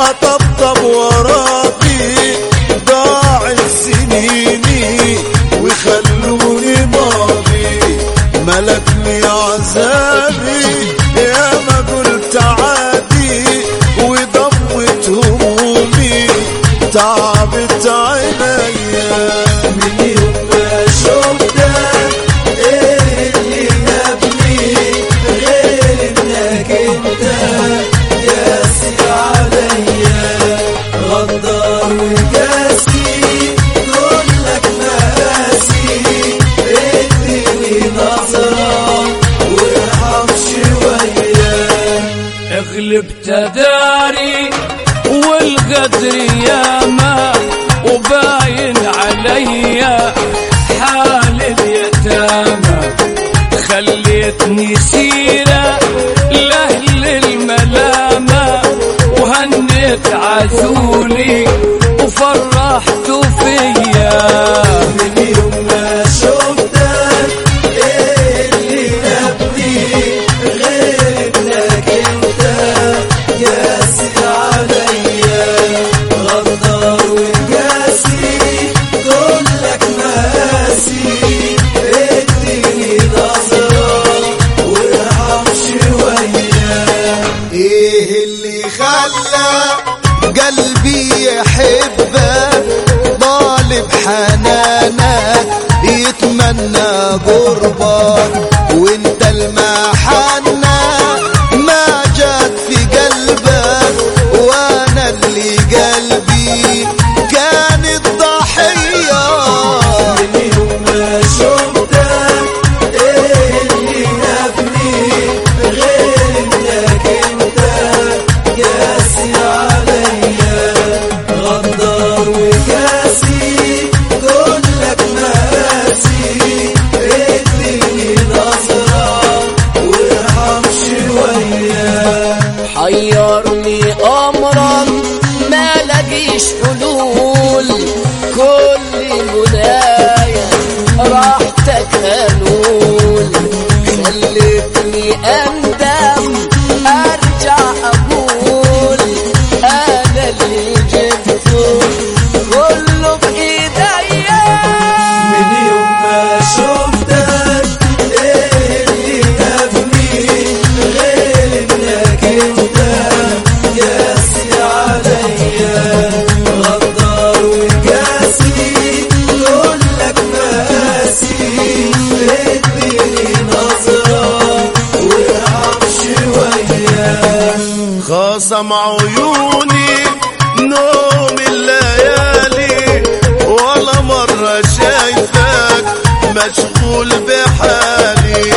أطبطب وراكي ضاعت سنيني وخلوني ماضي. ملكني عذابي يا ما قلت عادي وضمت همومي تعالي اللي بتداري والقدر ياما وباين عليا حال اليتامى. خليتني سيرة لأهل الملامة وهنيت عزولي قلبي يحبك طالب حنانك يتمنى قربك وانت حيرني امرا ما لقيش حلول كل أقول بحالي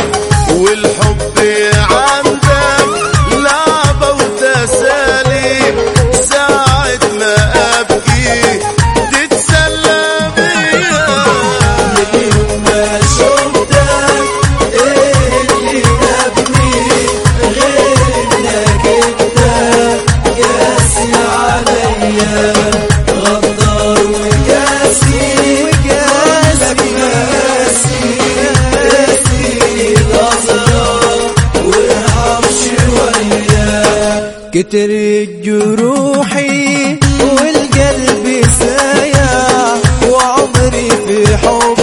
والحب عندك لعبة وتسالي ساعة ما أبكي تتسلى بيا. من يوم ما شفتك إيه اللي نبني غير إنك أنت قاسي عليا. ترق جروحي والقلب سايا وعمري في حب